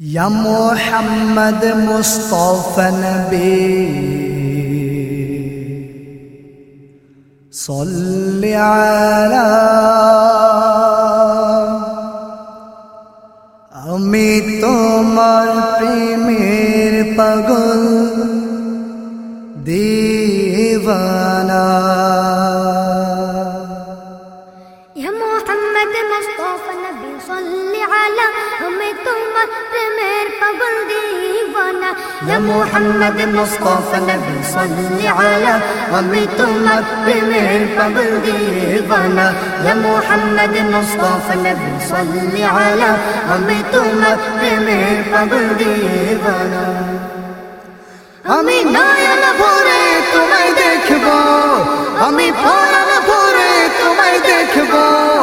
يا محمد مصطفى نبي صل على আমি তোমার প্রেমের পাগল দিবানা يا محمد مصطفى نبی صلی علی আমি তোমার প্রেমের পাগল দিবানা يا محمد مصطفى نبی صلی علی আমি তোমার প্রেমের পাগল দিবানা আমি নয়ন ভরে তোমায় দেখব আমি পরাণ ভরে তোমায় দেখব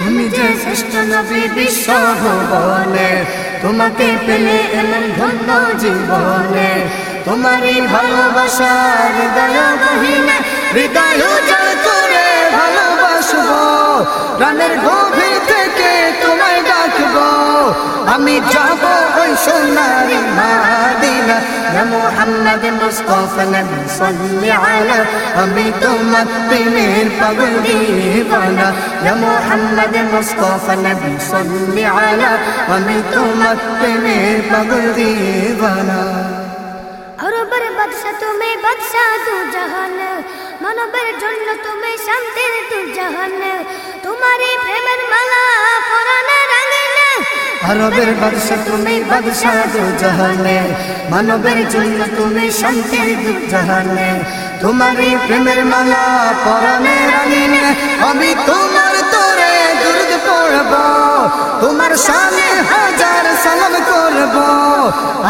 তুমি যে শ্রেষ্ঠ নবী বিশ্ব ভুবনে, তোমাকে পেলে এমন ধন্য জীবনে। তোমারই ভালোবাসার দয়া গহিনে হৃদয় উজাড় করে ভালোবাসবো। প্রাণের গভীর থেকে তোমায় ডাকবো। আমি যাব ওই সোনারি মুহাম্মদ মুস্তাফা নবী সাল্লি আলা আমি তোমার প্রেমের পাগল দিবানা ইয়া মুহাম্মদ মুস্তাফা নবী সাল্লি আলা আমি তোমার প্রেমের পাগল দিবানা অরবের বাদশা তুমি বাদশা দু জাহান মানবের জন্য তুমি শান্তির দু জাহান তোমারই প্রেমের মালা পরাণে রাঙিনে আরবের বাদশা তুমি বাদশা দু জাহানে মানবের জন্য তুমি শান্তির দু জাহানে তোমারই প্রেমের মালা পরাণে রাঙিনে, আমি তোমার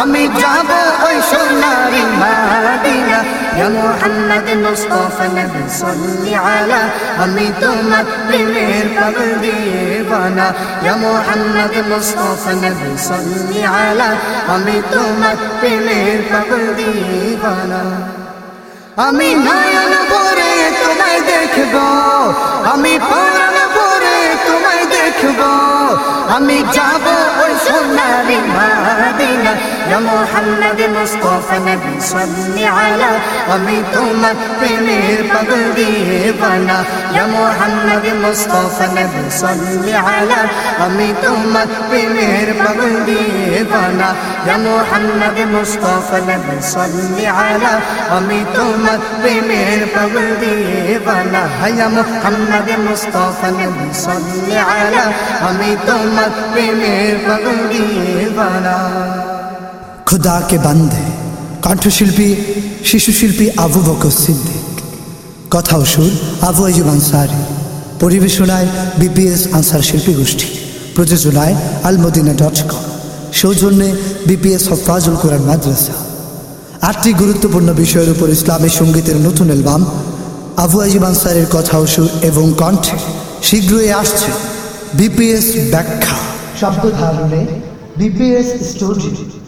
আমি যাব ওই সোনারি মাদিনা। ইয়া মুহাম্মদ মুস্তাফা নবী সাল্লি আলা। আমি তোমার প্রেমের পাগল দিবানা ইয়া মুহাম্মদ মুস্তাফা নবী সাল্লি আলা। আমি তোমার প্রেমের পাগল দিবানা আমি নয়ন ভরে তোমায় দেখব। আমি পরাণ ভরে তোমায় দেখব। আমি যাব ওই رسولنا بمهدنا. يا محمد مصطفى نبي صل على. غميتهم في مير بغضيبنا يا محمد مصطفى نبي صل على. غميتهم في مير بغضيبنا يا محمد مصطفى نبي صل على. غميتهم في مير بغضيبنا يا محمد مصطفى نبي صل على. غميتهم في مير بغضيبنا খুদাকে বান্ধে কণ্ঠশিল্পী শিশুশিল্পী আবু বকর সিদ্দিক কথা সুর আবু আইজুব আনসারি পরিবেশনায় বিপিএস আনসার শিল্পী গোষ্ঠী প্রযোজনায় আলমদিনা ডট কম সৌজন্যে বিপিএস হফাজুল কোরআন মাদ্রাসা আটটি গুরুত্বপূর্ণ বিষয়ের উপর ইসলামী সঙ্গীতের নতুন অ্যালবাম আবু আজিব আনসারের কথা সুর এবং কণ্ঠে শীঘ্রই আসছে। বিপিএস ব্যাখ্যা। शब्द धारणे ने बीपीएस स्टूडियो